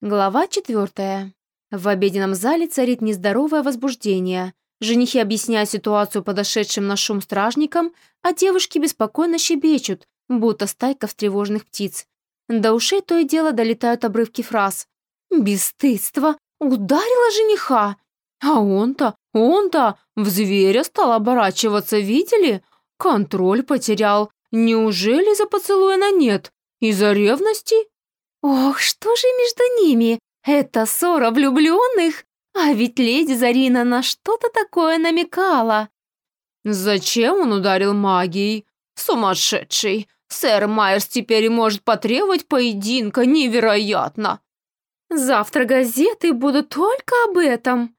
Глава четвертая. В обеденном зале царит нездоровое возбуждение. Женихи объясняют ситуацию подошедшим на шум стражникам, а девушки беспокойно щебечут, будто стайка встревоженных птиц. До ушей то и дело долетают обрывки фраз. «Бесстыдство! Ударила жениха! А он-то, он-то в зверя стал оборачиваться, видели? Контроль потерял. Неужели за поцелуя на нет? Из-за ревности?» Ох, что же между ними? Это ссора влюбленных? А ведь леди Зарина на что-то такое намекала. Зачем он ударил магией? Сумасшедший. Сэр Майерс теперь может потребовать поединка, невероятно. Завтра газеты будут только об этом.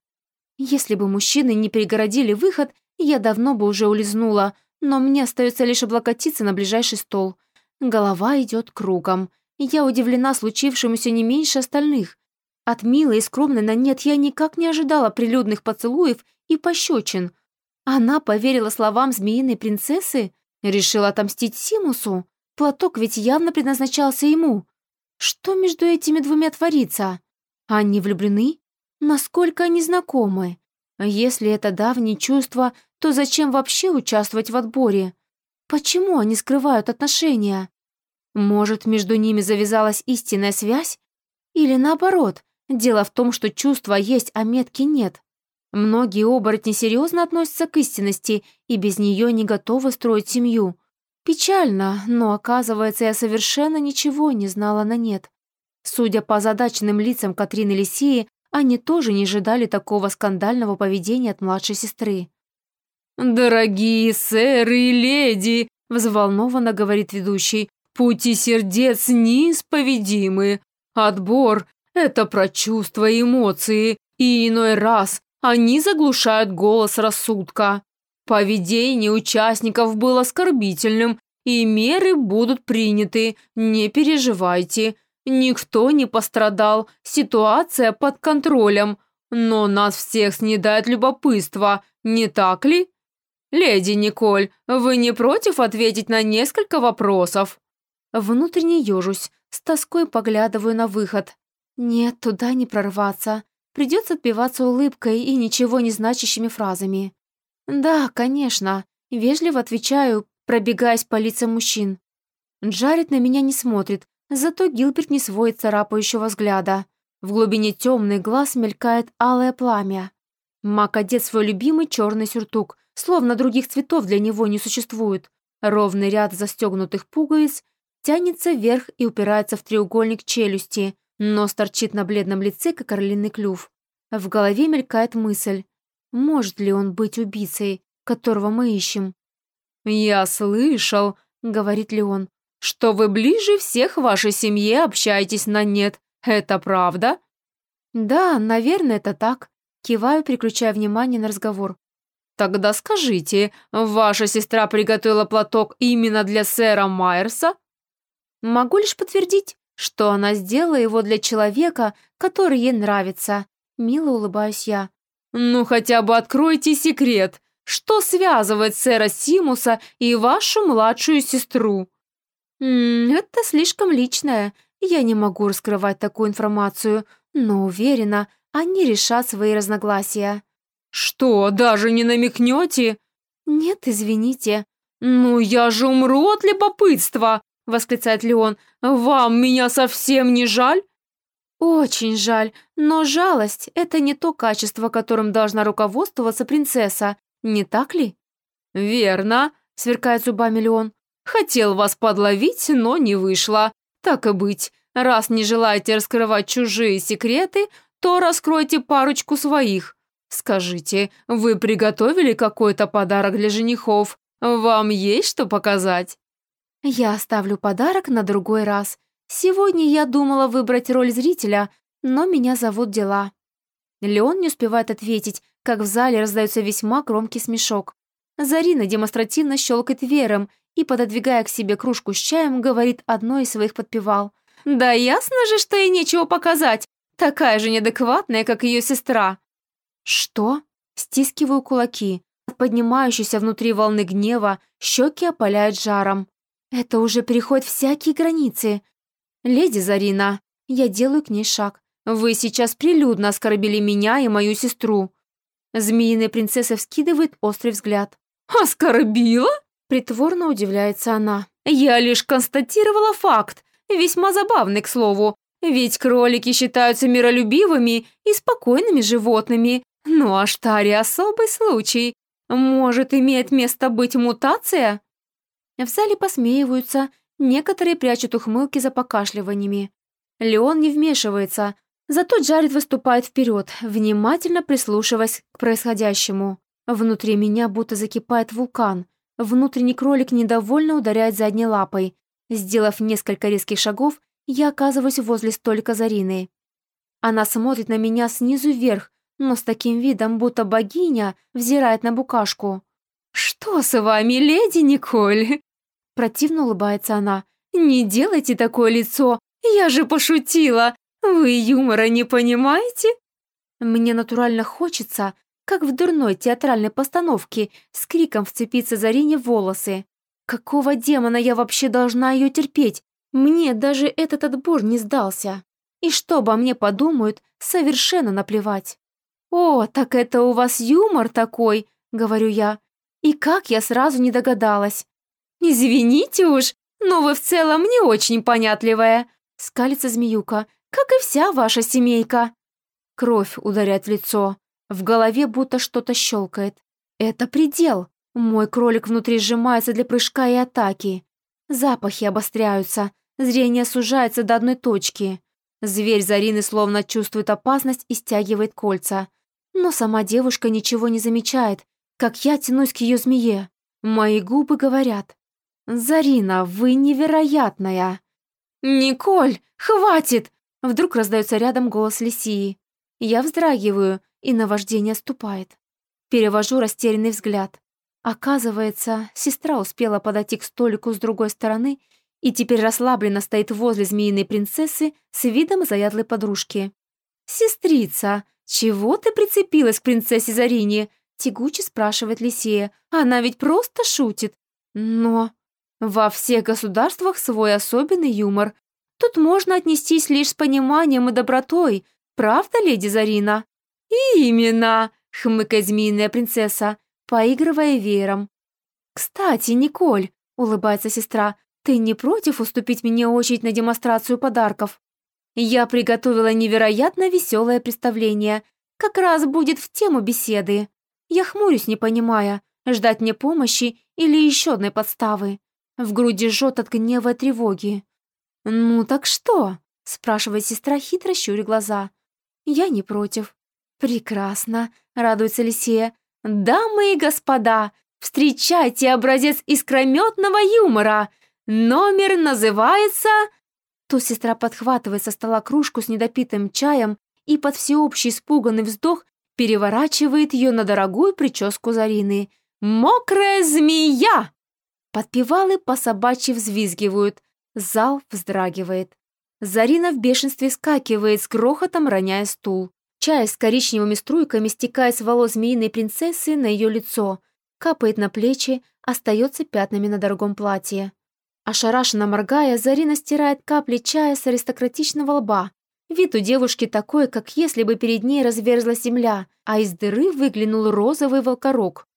Если бы мужчины не перегородили выход, я давно бы уже улизнула, но мне остается лишь облокотиться на ближайший стол. Голова идет кругом. Я удивлена случившемуся не меньше остальных. От милой и скромной на нет я никак не ожидала прилюдных поцелуев и пощечин. Она поверила словам змеиной принцессы, решила отомстить Симусу. Платок ведь явно предназначался ему. Что между этими двумя творится? Они влюблены? Насколько они знакомы? Если это давние чувства, то зачем вообще участвовать в отборе? Почему они скрывают отношения? Может, между ними завязалась истинная связь? Или наоборот, дело в том, что чувства есть, а метки нет. Многие оборотни серьезно относятся к истинности и без нее не готовы строить семью. Печально, но оказывается, я совершенно ничего не знала на нет. Судя по задаченным лицам Катрины Лисии, они тоже не ожидали такого скандального поведения от младшей сестры. «Дорогие сэры и леди!» – взволнованно говорит ведущий. Пути сердец неисповедимы. Отбор – это про чувства и эмоции, и иной раз они заглушают голос рассудка. Поведение участников было оскорбительным, и меры будут приняты, не переживайте. Никто не пострадал, ситуация под контролем, но нас всех снедает любопытство, не так ли? Леди Николь, вы не против ответить на несколько вопросов? Внутренне ежусь, с тоской поглядываю на выход. Нет, туда не прорваться. Придется отбиваться улыбкой и ничего не значащими фразами. Да, конечно, вежливо отвечаю, пробегаясь по лицам мужчин. Джаред на меня не смотрит, зато Гилберт не сводит царапающего взгляда. В глубине темный глаз мелькает алое пламя. Мак одет свой любимый черный сюртук, словно других цветов для него не существует. Ровный ряд застегнутых пуговиц тянется вверх и упирается в треугольник челюсти, нос торчит на бледном лице, как орлиный клюв. В голове мелькает мысль, может ли он быть убийцей, которого мы ищем. «Я слышал», — говорит Леон, «что вы ближе всех в вашей семье общаетесь на «нет». Это правда?» «Да, наверное, это так», — киваю, переключая внимание на разговор. «Тогда скажите, ваша сестра приготовила платок именно для сэра Майерса?» Могу лишь подтвердить, что она сделала его для человека, который ей нравится. Мило улыбаюсь я. «Ну хотя бы откройте секрет. Что связывает сэра Симуса и вашу младшую сестру?» М -м, «Это слишком личное. Я не могу раскрывать такую информацию, но уверена, они решат свои разногласия». «Что, даже не намекнете?» «Нет, извините». «Ну я же умру от любопытства!» Восклицает Леон. «Вам меня совсем не жаль?» «Очень жаль, но жалость – это не то качество, которым должна руководствоваться принцесса, не так ли?» «Верно», – сверкает зубами Леон. «Хотел вас подловить, но не вышло. Так и быть, раз не желаете раскрывать чужие секреты, то раскройте парочку своих. Скажите, вы приготовили какой-то подарок для женихов? Вам есть что показать?» Я оставлю подарок на другой раз. Сегодня я думала выбрать роль зрителя, но меня зовут дела». Леон не успевает ответить, как в зале раздается весьма громкий смешок. Зарина демонстративно щелкает веером и, пододвигая к себе кружку с чаем, говорит одной из своих подпевал. «Да ясно же, что ей нечего показать. Такая же неадекватная, как ее сестра». «Что?» Стискиваю кулаки. От поднимающейся внутри волны гнева щеки опаляют жаром. Это уже переходит всякие границы. Леди Зарина, я делаю к ней шаг. Вы сейчас прилюдно оскорбили меня и мою сестру». Змеиная принцесса вскидывает острый взгляд. «Оскорбила?» Притворно удивляется она. «Я лишь констатировала факт, весьма забавный, к слову. Ведь кролики считаются миролюбивыми и спокойными животными. Ну а штари особый случай. Может, имеет место быть мутация?» В зале посмеиваются, некоторые прячут ухмылки за покашливаниями. Леон не вмешивается, зато Джаред выступает вперед, внимательно прислушиваясь к происходящему. Внутри меня будто закипает вулкан. Внутренний кролик недовольно ударяет задней лапой. Сделав несколько резких шагов, я оказываюсь возле столика Зарины. Она смотрит на меня снизу вверх, но с таким видом, будто богиня взирает на букашку. «Что с вами, леди Николь?» Противно улыбается она. «Не делайте такое лицо! Я же пошутила! Вы юмора не понимаете?» Мне натурально хочется, как в дурной театральной постановке, с криком вцепиться Зарине в волосы. Какого демона я вообще должна ее терпеть? Мне даже этот отбор не сдался. И что обо мне подумают, совершенно наплевать. «О, так это у вас юмор такой», — говорю я. И как я сразу не догадалась. «Извините уж, но вы в целом не очень понятливая», — скалится змеюка, «как и вся ваша семейка». Кровь ударяет в лицо. В голове будто что-то щелкает. Это предел. Мой кролик внутри сжимается для прыжка и атаки. Запахи обостряются, зрение сужается до одной точки. Зверь Зарины словно чувствует опасность и стягивает кольца. Но сама девушка ничего не замечает, как я тянусь к ее змее. Мои губы говорят. «Зарина, вы невероятная!» «Николь, хватит!» Вдруг раздается рядом голос Лисии. Я вздрагиваю, и наваждение ступает. Перевожу растерянный взгляд. Оказывается, сестра успела подойти к столику с другой стороны и теперь расслабленно стоит возле змеиной принцессы с видом заядлой подружки. «Сестрица, чего ты прицепилась к принцессе Зарине?» Тягуче спрашивает Лисея. «Она ведь просто шутит». Но во всех государствах свой особенный юмор. Тут можно отнестись лишь с пониманием и добротой. Правда, леди Зарина?» «Именно!» — хмыкает змеиная принцесса, поигрывая веером. «Кстати, Николь!» — улыбается сестра. «Ты не против уступить мне очередь на демонстрацию подарков?» Я приготовила невероятно веселое представление. Как раз будет в тему беседы. Я хмурюсь, не понимая, ждать мне помощи или еще одной подставы. В груди жжет от гнева и тревоги. «Ну так что?» — спрашивает сестра, хитро щуря глаза. «Я не против». «Прекрасно», — радуется Лисея. «Дамы и господа, встречайте образец искрометного юмора. Номер называется...» Тут сестра подхватывает со стола кружку с недопитым чаем и под всеобщий испуганный вздох переворачивает ее на дорогую прическу Зарины. «Мокрая змея!» Подпевалы по собачьи взвизгивают. Зал вздрагивает. Зарина в бешенстве скакивает, с грохотом роняя стул. Чай с коричневыми струйками стекает с волос змеиной принцессы на ее лицо, капает на плечи, остается пятнами на дорогом платье. Ошарашенно моргая, Зарина стирает капли чая с аристократичного лба. Вид у девушки такой, как если бы перед ней разверзлась земля, а из дыры выглянул розовый волкорог.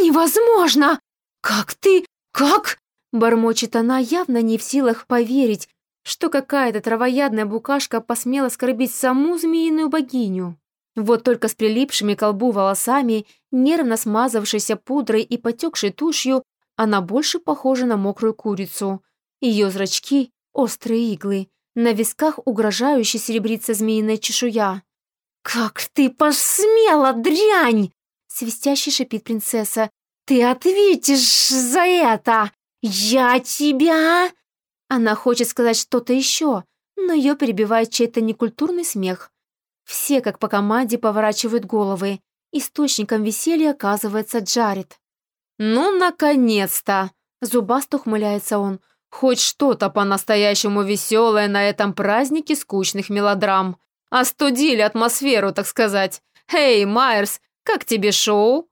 «Невозможно! Как ты? «Как?» – бормочет она, явно не в силах поверить, что какая-то травоядная букашка посмела скорбить саму змеиную богиню. Вот только с прилипшими к колбу волосами, нервно смазавшейся пудрой и потекшей тушью, она больше похожа на мокрую курицу. Ее зрачки – острые иглы, на висках угрожающе серебрится змеиная чешуя. «Как ты посмела, дрянь!» – свистяще шипит принцесса, «Ты ответишь за это! Я тебя...» Она хочет сказать что-то еще, но ее перебивает чей-то некультурный смех. Все, как по команде, поворачивают головы. Источником веселья оказывается Джаред. «Ну, наконец-то!» – зубасто ухмыляется он. «Хоть что-то по-настоящему веселое на этом празднике скучных мелодрам. Остудили атмосферу, так сказать. Эй, Майерс, как тебе шоу?»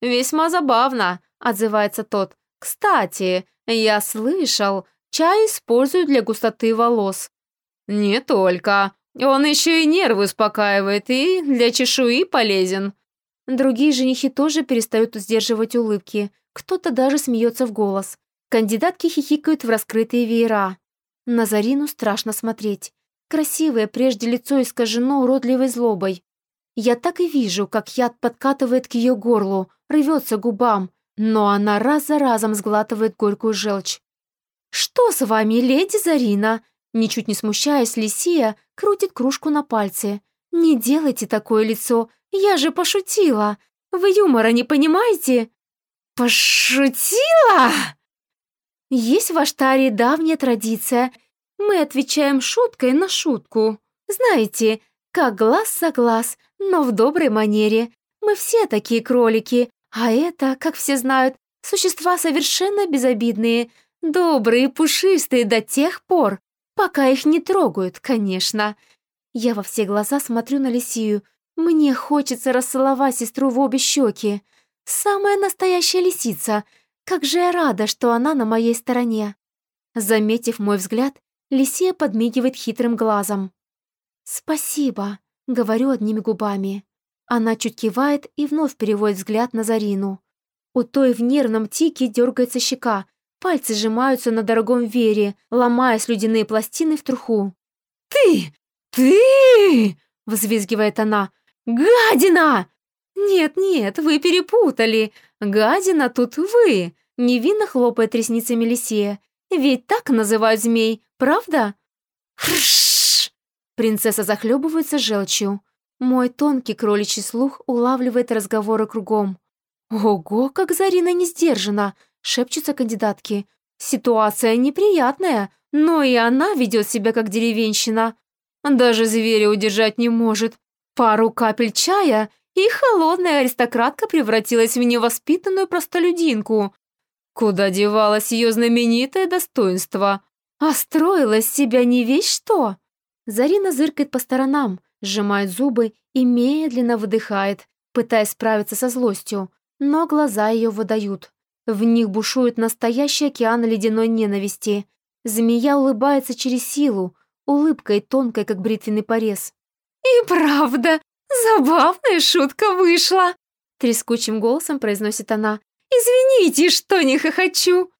«Весьма забавно», — отзывается тот. «Кстати, я слышал, чай используют для густоты волос». «Не только», — Он еще и нервы успокаивает и для чешуи полезен». Другие женихи тоже перестают сдерживать улыбки. Кто-то даже смеется в голос. Кандидатки хихикают в раскрытые веера. На Зарину страшно смотреть. Красивое прежде лицо искажено уродливой злобой. Я так и вижу, как яд подкатывает к ее горлу, рвется губам, но она раз за разом сглатывает горькую желчь. «Что с вами, леди Зарина?» Ничуть не смущаясь, Лисия крутит кружку на пальце. «Не делайте такое лицо, я же пошутила! Вы юмора не понимаете?» «Пошутила?» Есть в Аштаре давняя традиция. Мы отвечаем шуткой на шутку. Знаете, как глаз за глаз, но в доброй манере. Мы все такие кролики, а это, как все знают, существа совершенно безобидные, добрые пушистые до тех пор, пока их не трогают, конечно. Я во все глаза смотрю на Лисию. Мне хочется расцеловать сестру в обе щеки. Самая настоящая лисица — как же я рада, что она на моей стороне. Заметив мой взгляд, Лисия подмигивает хитрым глазом. «Спасибо», — говорю одними губами. Она чуть кивает и вновь переводит взгляд на Зарину. У той в нервном тике дергается щека, пальцы сжимаются на дорогом вере, ломая слюдяные пластины в труху. «Ты! Ты!» — взвизгивает она. «Гадина!» «Нет-нет, вы перепутали. Гадина тут вы!» Невинно хлопает ресницами Лисия. «Ведь так называют змей, правда?» «Хршш!» Принцесса захлебывается желчью. Мой тонкий кроличий слух улавливает разговоры кругом. «Ого, как Зарина не сдержана!» — шепчутся кандидатки. «Ситуация неприятная, но и она ведет себя как деревенщина. Даже зверя удержать не может. Пару капель чая, и холодная аристократка превратилась в невоспитанную простолюдинку. Куда девалось ее знаменитое достоинство? А строила себя не весь что? Зарина зыркает по сторонам, сжимает зубы и медленно выдыхает, пытаясь справиться со злостью, но глаза ее выдают. В них бушует настоящий океан ледяной ненависти. Змея улыбается через силу, улыбкой тонкой, как бритвенный порез. «И правда, забавная шутка вышла!» Трескучим голосом произносит она. «Извините, что не хохочу!»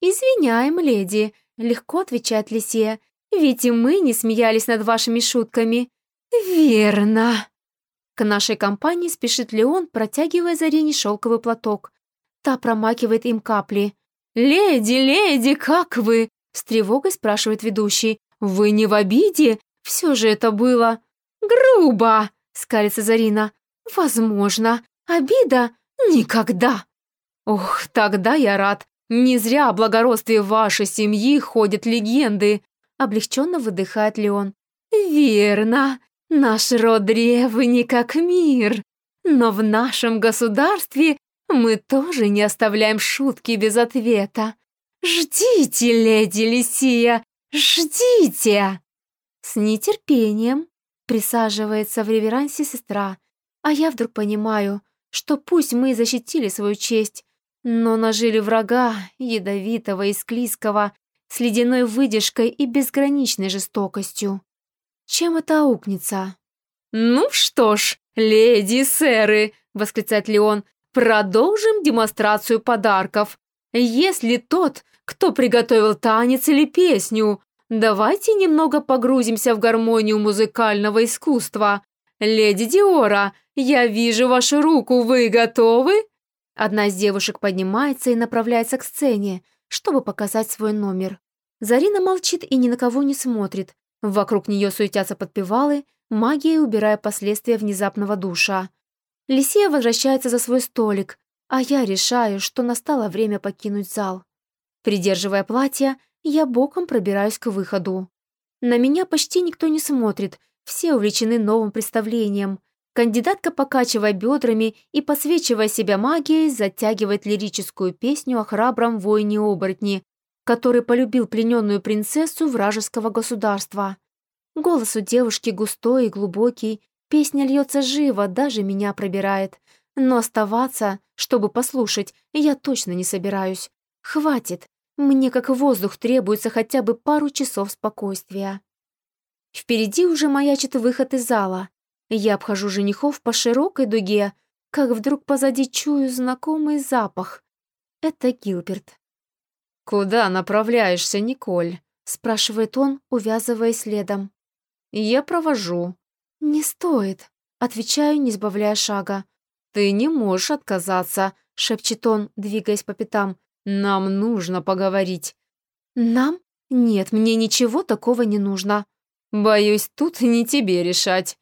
«Извиняем, леди», — легко отвечает Лисия. «Ведь и мы не смеялись над вашими шутками». «Верно». К нашей компании спешит Леон, протягивая Зарине шелковый платок. Та промакивает им капли. «Леди, леди, как вы?» — с тревогой спрашивает ведущий. «Вы не в обиде? Все же это было...» «Грубо!» — скалится Зарина. «Возможно. Обида? Никогда!» Ох, тогда я рад. Не зря о благородстве вашей семьи ходят легенды. Облегченно выдыхает Леон. Верно. Наш род древний как мир. Но в нашем государстве мы тоже не оставляем шутки без ответа. Ждите, леди Лисия, ждите. С нетерпением присаживается в реверансе сестра, а я вдруг понимаю, что пусть мы защитили свою честь, но нажили врага, ядовитого и склизкого, с ледяной выдержкой и безграничной жестокостью. Чем это аукнется? «Ну что ж, леди и сэры!» — восклицает Леон. «Продолжим демонстрацию подарков. Если тот, кто приготовил танец или песню, давайте немного погрузимся в гармонию музыкального искусства. Леди Диора, я вижу вашу руку, вы готовы?» Одна из девушек поднимается и направляется к сцене, чтобы показать свой номер. Зарина молчит и ни на кого не смотрит. Вокруг нее суетятся подпевалы, магией убирая последствия внезапного душа. Лисия возвращается за свой столик, а я решаю, что настало время покинуть зал. Придерживая платье, я боком пробираюсь к выходу. На меня почти никто не смотрит, все увлечены новым представлением. Кандидатка, покачивая бедрами и посвечивая себя магией, затягивает лирическую песню о храбром воине-оборотне, который полюбил плененную принцессу вражеского государства. Голос у девушки густой и глубокий, песня льется живо, даже меня пробирает. Но оставаться, чтобы послушать, я точно не собираюсь. Хватит, мне как воздух требуется хотя бы пару часов спокойствия. Впереди уже маячит выход из зала. Я обхожу женихов по широкой дуге, как вдруг позади чую знакомый запах. Это Гилберт. «Куда направляешься, Николь?» — спрашивает он, увязывая следом. «Я провожу». «Не стоит», — отвечаю, не сбавляя шага. «Ты не можешь отказаться», — шепчет он, двигаясь по пятам. «Нам нужно поговорить». «Нам? Нет, мне ничего такого не нужно». «Боюсь, тут не тебе решать».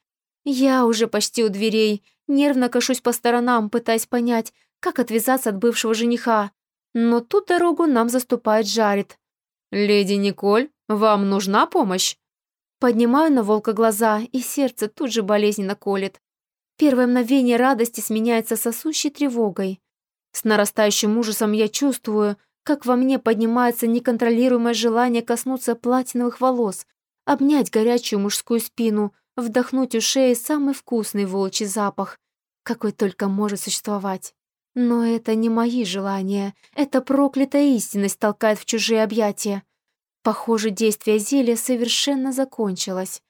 Я уже почти у дверей, нервно кашусь по сторонам, пытаясь понять, как отвязаться от бывшего жениха. Но тут дорогу нам заступает Жарит. «Леди Николь, вам нужна помощь?» Поднимаю на волка глаза, и сердце тут же болезненно колет. Первое мгновение радости сменяется сосущей тревогой. С нарастающим ужасом я чувствую, как во мне поднимается неконтролируемое желание коснуться платиновых волос, обнять горячую мужскую спину, вдохнуть у шеи самый вкусный волчий запах, какой только может существовать. Но это не мои желания, это проклятая истинность толкает в чужие объятия. Похоже, действие зелья совершенно закончилось.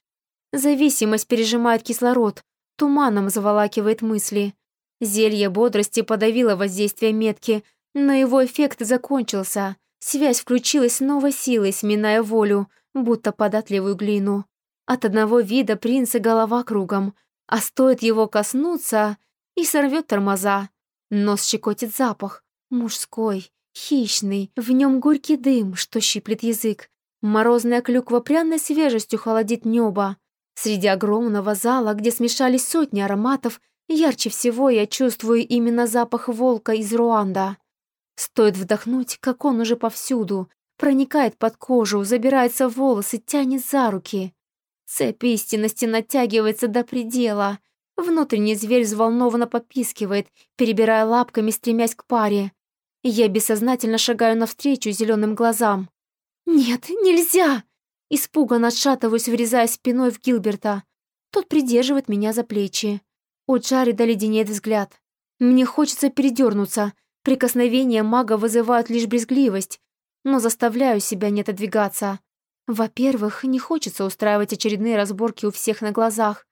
Зависимость пережимает кислород, туманом заволакивает мысли. Зелье бодрости подавило воздействие метки, но его эффект закончился. Связь включилась с новой силой, сминая волю, будто податливую глину. От одного вида принца голова кругом, а стоит его коснуться и сорвет тормоза. Нос щекотит запах, мужской, хищный, в нем горький дым, что щиплет язык. Морозная клюква пряной свежестью холодит небо. Среди огромного зала, где смешались сотни ароматов, ярче всего я чувствую именно запах волка из Руанда. Стоит вдохнуть, как он уже повсюду, проникает под кожу, забирается в волосы, тянет за руки. Цепь истинности натягивается до предела. Внутренний зверь взволнованно попискивает, перебирая лапками, стремясь к паре. Я бессознательно шагаю навстречу зеленым глазам. «Нет, нельзя!» Испуганно отшатываюсь, врезая спиной в Гилберта. Тот придерживает меня за плечи. У Джареда леденеет взгляд. Мне хочется передернуться. Прикосновения мага вызывают лишь брезгливость, но заставляю себя не отодвигаться. Во-первых, не хочется устраивать очередные разборки у всех на глазах.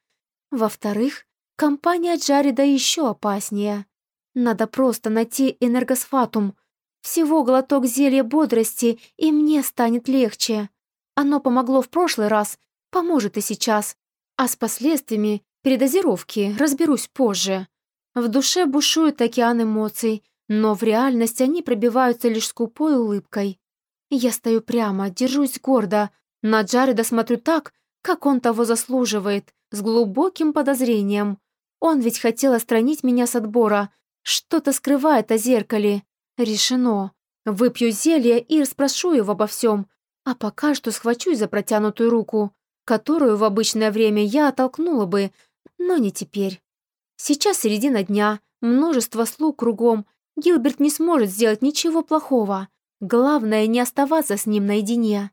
Во-вторых, компания Джареда еще опаснее. Надо просто найти энергосфатум. Всего глоток зелья бодрости, и мне станет легче. Оно помогло в прошлый раз, поможет и сейчас. А с последствиями передозировки разберусь позже. В душе бушует океан эмоций, но в реальность они пробиваются лишь скупой улыбкой. Я стою прямо, держусь гордо. На Джареда смотрю так, как он того заслуживает, с глубоким подозрением. Он ведь хотел отстранить меня с отбора. Что-то скрывает о зеркале. Решено. Выпью зелье и расспрошу его обо всем. А пока что схвачусь за протянутую руку, которую в обычное время я оттолкнула бы, но не теперь. Сейчас середина дня, множество слуг кругом. Гилберт не сможет сделать ничего плохого. Главное, не оставаться с ним наедине.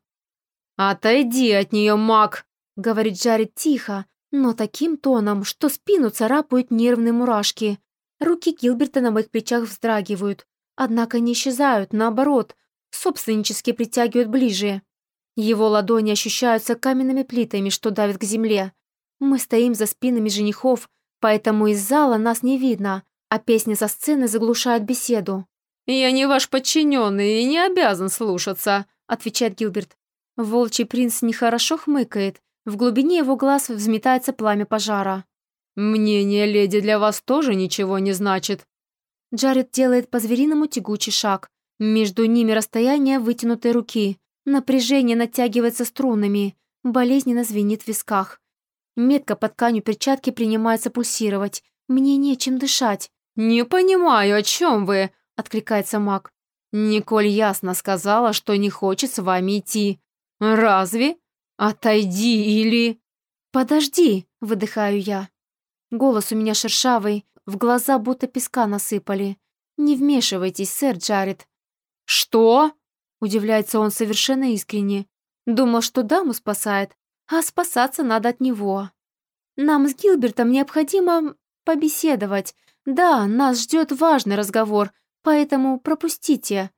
«Отойди от нее, маг!» — говорит Джаред тихо, но таким тоном, что спину царапают нервные мурашки. Руки Гилберта на моих плечах вздрагивают, однако не исчезают, наоборот, собственнически притягивают ближе. Его ладони ощущаются каменными плитами, что давят к земле. Мы стоим за спинами женихов, поэтому из зала нас не видно, а песня со сцены заглушает беседу. «Я не ваш подчиненный и не обязан слушаться», — отвечает Гилберт. Волчий принц нехорошо хмыкает. В глубине его глаз взметается пламя пожара. «Мнение леди для вас тоже ничего не значит». Джаред делает по-звериному тягучий шаг. Между ними расстояние вытянутой руки. Напряжение натягивается струнами. Болезненно звенит в висках. Метка под тканью перчатки принимается пульсировать. Мне нечем дышать. «Не понимаю, о чем вы?» — откликается маг. «Николь ясно сказала, что не хочет с вами идти. Разве? Отойди или...» «Подожди!» — выдыхаю я. Голос у меня шершавый, в глаза будто песка насыпали. «Не вмешивайтесь, сэр Джаред». «Что?» — удивляется он совершенно искренне. Думал, что даму спасает, а спасаться надо от него. Нам с Гилбертом необходимо побеседовать. Да, нас ждет важный разговор, поэтому пропустите».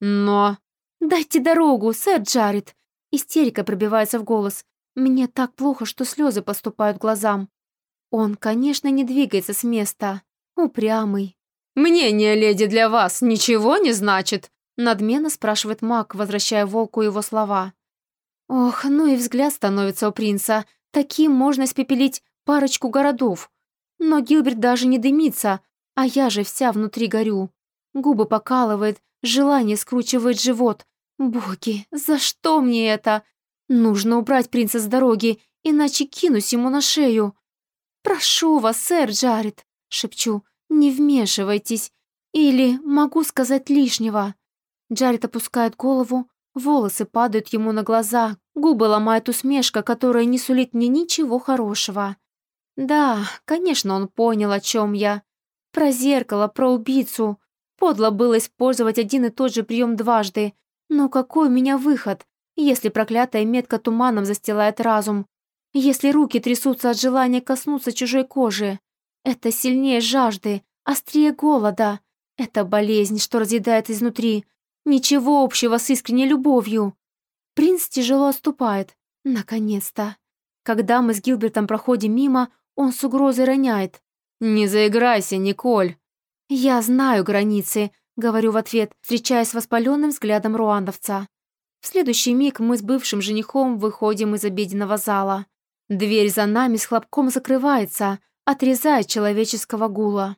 «Но...» «Дайте дорогу, сэр Джаред!» Истерика пробивается в голос. Мне так плохо, что слезы поступают глазам. Он, конечно, не двигается с места. Упрямый. «Мнение леди для вас ничего не значит?» Надменно спрашивает маг, возвращая волку его слова. Ох, ну и взгляд становится у принца. Таким можно испепелить парочку городов. Но Гилберт даже не дымится, а я же вся внутри горю. Губы покалывает, желание скручивает живот. Боги, за что мне это? Нужно убрать принца с дороги, иначе кинусь ему на шею. «Прошу вас, сэр Джаред», — шепчу, — «не вмешивайтесь. Или могу сказать лишнего». Джаред опускает голову, волосы падают ему на глаза, губы ломает усмешка, которая не сулит мне ничего хорошего. Да, конечно, он понял, о чем я. Про зеркало, про убийцу. Подло было использовать один и тот же прием дважды. Но какой у меня выход, если проклятая метка туманом застилает разум? Если руки трясутся от желания коснуться чужой кожи? Это сильнее жажды, острее голода. Это болезнь, что разъедает изнутри. Ничего общего с искренней любовью. Принц тяжело отступает. Наконец-то. Когда мы с Гилбертом проходим мимо, он с угрозой роняет. «Не заиграйся, Николь!» «Я знаю границы», — говорю в ответ, встречаясь с воспаленным взглядом руандовца. В следующий миг мы с бывшим женихом выходим из обеденного зала. Дверь за нами с хлопком закрывается, отрезая человеческого гула.